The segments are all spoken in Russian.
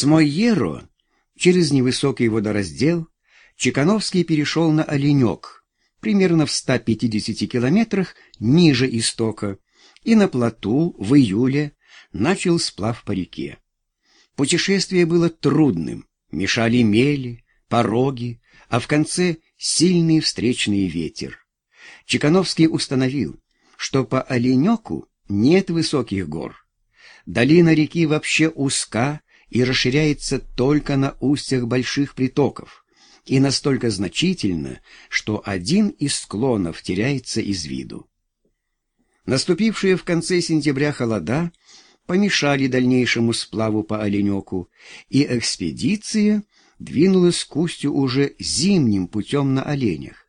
С Мойеро через невысокий водораздел Чекановский перешел на Оленек, примерно в 150 километрах ниже истока, и на плоту в июле начал сплав по реке. Путешествие было трудным, мешали мели, пороги, а в конце сильный встречный ветер. Чекановский установил, что по Оленеку нет высоких гор. Долина реки вообще узка и расширяется только на устьях больших притоков, и настолько значительно, что один из склонов теряется из виду. Наступившие в конце сентября холода помешали дальнейшему сплаву по Оленеку, и экспедиция двинулась к устью уже зимним путем на оленях.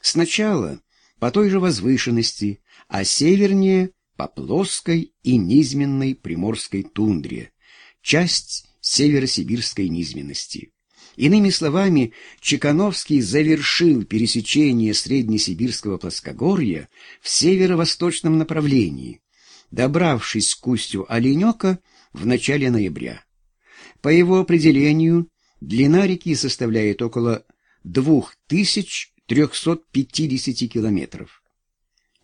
Сначала по той же возвышенности, а севернее — по плоской и низменной приморской тундре, часть северосибирской низменности. Иными словами, Чекановский завершил пересечение Среднесибирского плоскогорья в северо-восточном направлении, добравшись к устью Оленека в начале ноября. По его определению, длина реки составляет около 2350 километров.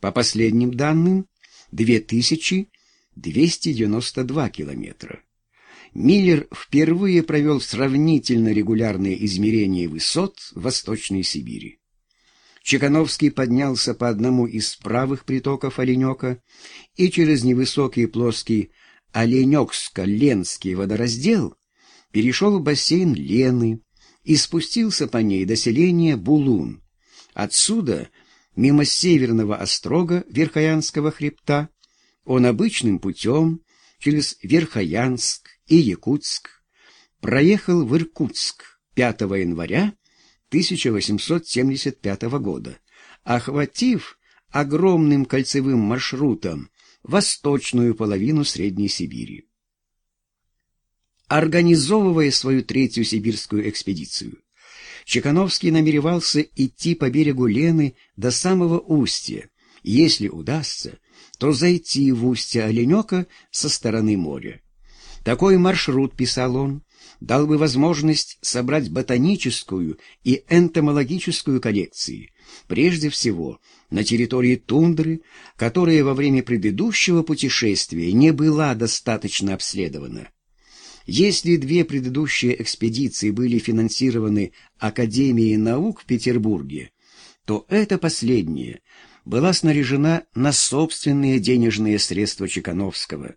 По последним данным, 2292 километра. Миллер впервые провел сравнительно регулярные измерения высот Восточной Сибири. Чекановский поднялся по одному из правых притоков Оленека и через невысокий плоский Оленекско-Ленский водораздел перешел в бассейн Лены и спустился по ней до селения Булун. Отсюда мимо северного острога Верхоянского хребта, он обычным путем через Верхоянск и Якутск проехал в Иркутск 5 января 1875 года, охватив огромным кольцевым маршрутом восточную половину Средней Сибири. Организовывая свою третью сибирскую экспедицию, Чекановский намеревался идти по берегу Лены до самого устья, если удастся, то зайти в устье Оленека со стороны моря. Такой маршрут, писал он, дал бы возможность собрать ботаническую и энтомологическую коллекции, прежде всего на территории тундры, которая во время предыдущего путешествия не была достаточно обследована. Если две предыдущие экспедиции были финансированы Академией наук в Петербурге, то эта последняя была снаряжена на собственные денежные средства Чекановского.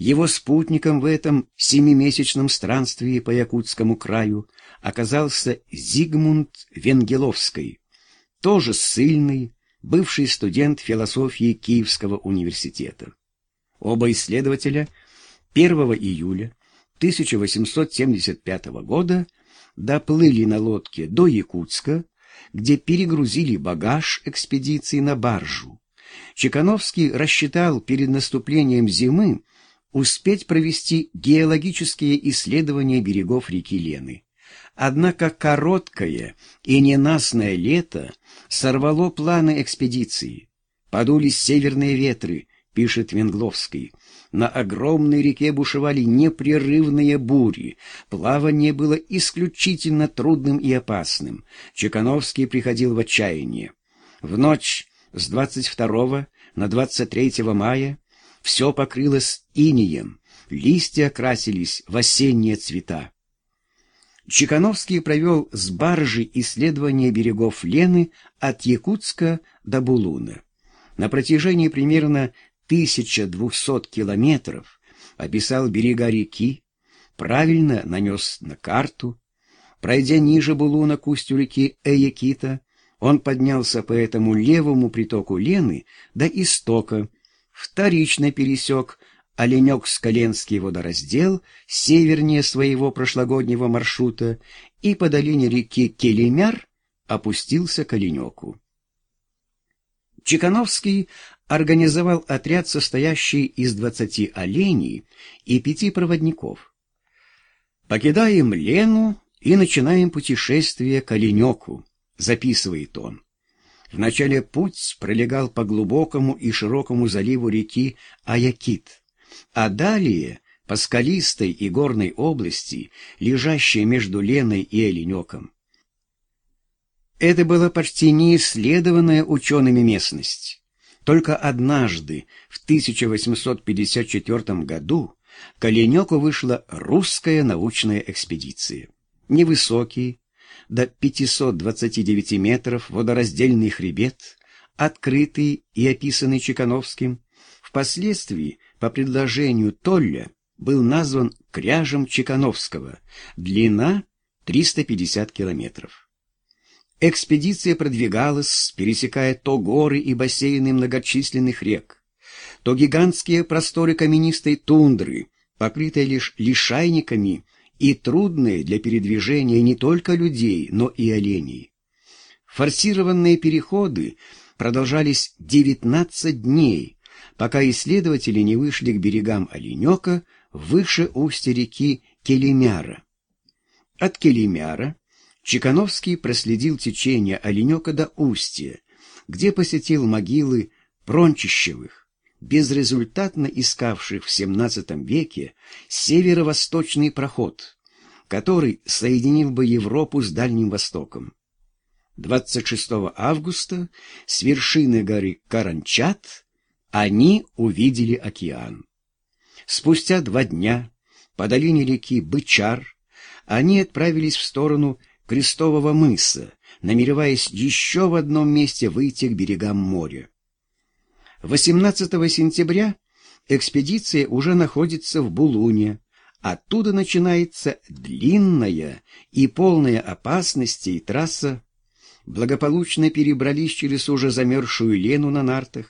Его спутником в этом семимесячном странстве по Якутскому краю оказался Зигмунд Венгеловский, тоже ссыльный, бывший студент философии Киевского университета. Оба исследователя 1 июля 1875 года доплыли на лодке до Якутска, где перегрузили багаж экспедиции на баржу. Чекановский рассчитал перед наступлением зимы успеть провести геологические исследования берегов реки Лены. Однако короткое и ненастное лето сорвало планы экспедиции. Подулись северные ветры, пишет Венгловский, на огромной реке бушевали непрерывные бури. Плавание было исключительно трудным и опасным. Чекановский приходил в отчаяние. В ночь с 22 на 23 мая все покрылось инеем, листья окрасились в осенние цвета. Чекановский провел с баржи исследование берегов Лены от Якутска до Булуна. На протяжении примерно 1200 километров, описал берега реки, правильно нанес на карту. Пройдя ниже Булуна к устью реки Эякита, он поднялся по этому левому притоку Лены до истока, вторично пересек Оленек-Скаленский водораздел севернее своего прошлогоднего маршрута и по долине реки Келемяр опустился к Оленеку. Чекановский организовал отряд, состоящий из двадцати оленей и пяти проводников. «Покидаем Лену и начинаем путешествие к Оленеку», — записывает он. Вначале путь пролегал по глубокому и широкому заливу реки Аякит, а далее по скалистой и горной области, лежащей между Леной и Оленеком. Это была почти неисследованная учеными местность. Только однажды, в 1854 году, к Оленеку вышла русская научная экспедиция. Невысокий, до 529 метров водораздельный хребет, открытый и описанный Чекановским, впоследствии, по предложению Толля, был назван кряжем Чекановского, длина 350 километров. Экспедиция продвигалась, пересекая то горы и бассейны многочисленных рек, то гигантские просторы каменистой тундры, покрытые лишь лишайниками и трудные для передвижения не только людей, но и оленей. Форсированные переходы продолжались 19 дней, пока исследователи не вышли к берегам Оленека выше устья реки Келемяра. От Келемяра Чекановский проследил течение Оленека до устья, где посетил могилы Прончищевых, безрезультатно искавших в XVII веке северо-восточный проход, который соединил бы Европу с Дальним Востоком. 26 августа с вершины горы Каранчат они увидели океан. Спустя два дня по долине реки Бычар они отправились в сторону Крестового мыса, намереваясь еще в одном месте выйти к берегам моря. 18 сентября экспедиция уже находится в Булуне. Оттуда начинается длинная и полная опасностей трасса. Благополучно перебрались через уже замерзшую Лену на нартах,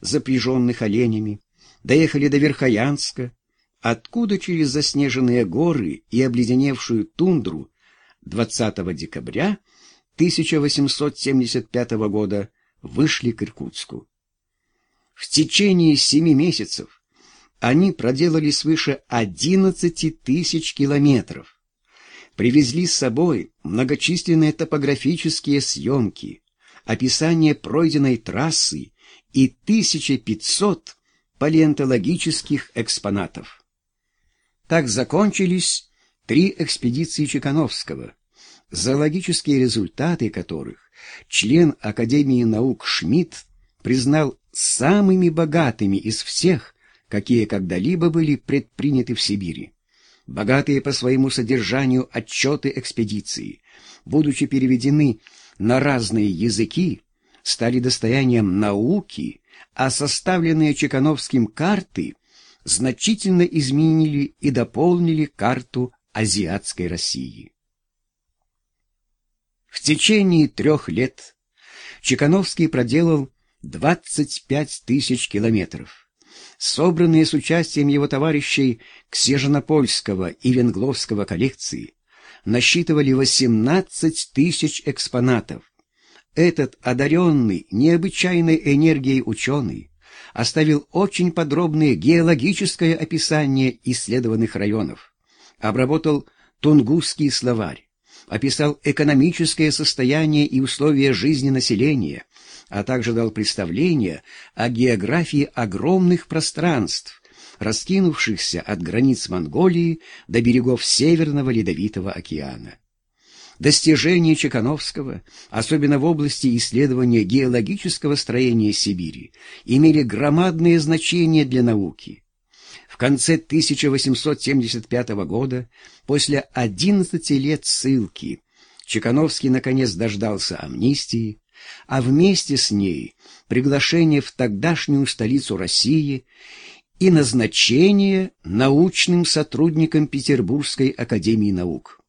запряженных оленями, доехали до Верхоянска, откуда через заснеженные горы и обледеневшую тундру 20 декабря 1875 года вышли к Иркутску. В течение семи месяцев они проделали свыше 11 тысяч километров, привезли с собой многочисленные топографические съемки, описание пройденной трассы и 1500 палеонтологических экспонатов. Так закончились три экспедиции Чекановского, зоологические результаты которых член Академии наук Шмидт признал самыми богатыми из всех, какие когда-либо были предприняты в Сибири. Богатые по своему содержанию отчеты экспедиции, будучи переведены на разные языки, стали достоянием науки а составленные Чекановским карты значительно изменили и дополнили карту азиатской России. В течение трех лет Чекановский проделал 25 тысяч километров. Собранные с участием его товарищей Ксеженопольского и Венгловского коллекции насчитывали 18 тысяч экспонатов, этот одаренный необычайной энергией ученый оставил очень подробное геологическое описание исследованных районов, обработал Тунгусский словарь, описал экономическое состояние и условия жизни населения, а также дал представление о географии огромных пространств, раскинувшихся от границ Монголии до берегов Северного Ледовитого океана. Достижения Чекановского, особенно в области исследования геологического строения Сибири, имели громадное значение для науки. В конце 1875 года, после 11 лет ссылки, Чекановский наконец дождался амнистии, а вместе с ней приглашение в тогдашнюю столицу России и назначение научным сотрудником Петербургской академии наук.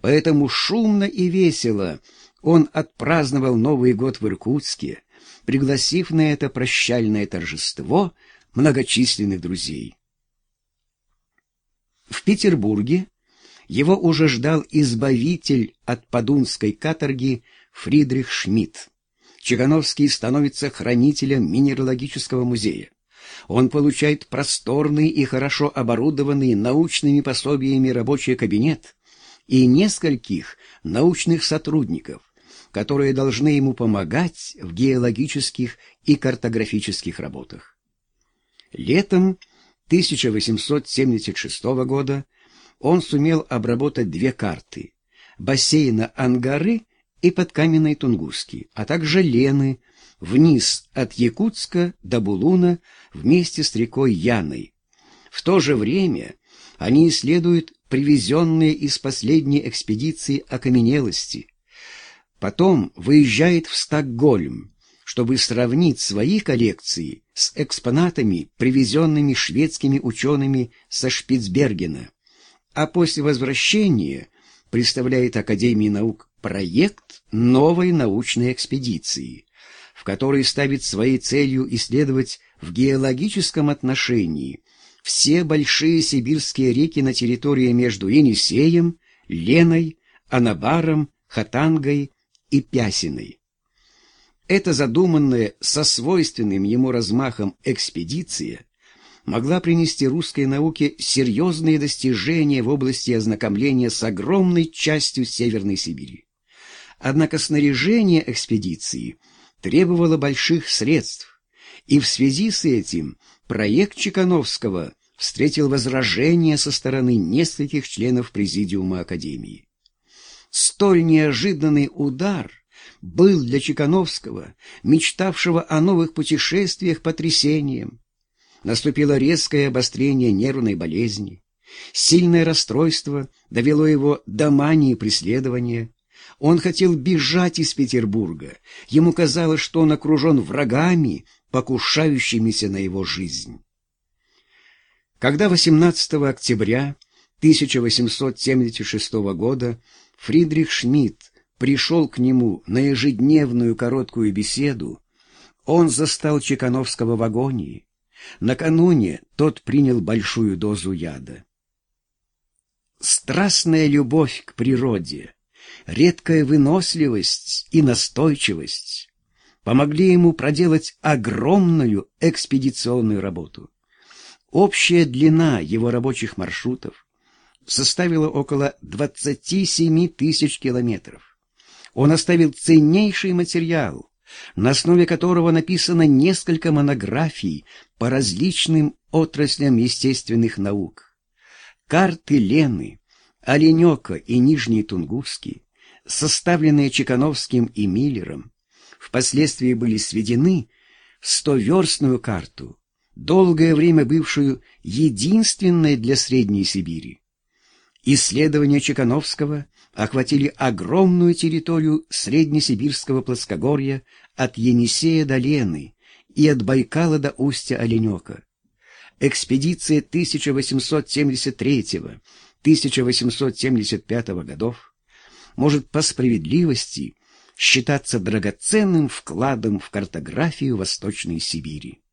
Поэтому шумно и весело он отпраздновал Новый год в Иркутске, пригласив на это прощальное торжество многочисленных друзей. В Петербурге его уже ждал избавитель от подунской каторги Фридрих Шмидт. Чекановский становится хранителем Минералогического музея. Он получает просторный и хорошо оборудованный научными пособиями рабочий кабинет, и нескольких научных сотрудников, которые должны ему помогать в геологических и картографических работах. Летом 1876 года он сумел обработать две карты – бассейна Ангары и подкаменной Тунгуски, а также Лены, вниз от Якутска до Булуна вместе с рекой Яной. В то же время они исследуют привезенные из последней экспедиции окаменелости. Потом выезжает в Стокгольм, чтобы сравнить свои коллекции с экспонатами, привезенными шведскими учеными со Шпицбергена а после возвращения представляет Академии наук проект новой научной экспедиции, в которой ставит своей целью исследовать в геологическом отношении все большие сибирские реки на территории между Енисеем, Леной, Анабаром, Хатангой и Пясиной. Эта задуманная со свойственным ему размахом экспедиция могла принести русской науке серьезные достижения в области ознакомления с огромной частью Северной Сибири. Однако снаряжение экспедиции требовало больших средств, и в связи с этим проект Чекановского встретил возражения со стороны нескольких членов Президиума Академии. Столь неожиданный удар был для Чекановского, мечтавшего о новых путешествиях, потрясением. Наступило резкое обострение нервной болезни. Сильное расстройство довело его до мании преследования. Он хотел бежать из Петербурга. Ему казалось, что он окружен врагами, покушающимися на его жизнь. Когда 18 октября 1876 года Фридрих Шмидт пришел к нему на ежедневную короткую беседу, он застал Чекановского в агонии. Накануне тот принял большую дозу яда. Страстная любовь к природе, редкая выносливость и настойчивость помогли ему проделать огромную экспедиционную работу. Общая длина его рабочих маршрутов составила около 27 тысяч километров. Он оставил ценнейший материал, на основе которого написано несколько монографий по различным отраслям естественных наук. Карты Лены, Оленёка и Нижний Тунгусский, составленные Чекановским и Миллером, впоследствии были сведены в стоверстную карту, долгое время бывшую единственной для Средней Сибири. Исследования Чекановского охватили огромную территорию Среднесибирского плоскогорья от Енисея до Лены и от Байкала до устья Оленёка. Экспедиция 1873-1875 годов может по справедливости считаться драгоценным вкладом в картографию Восточной Сибири.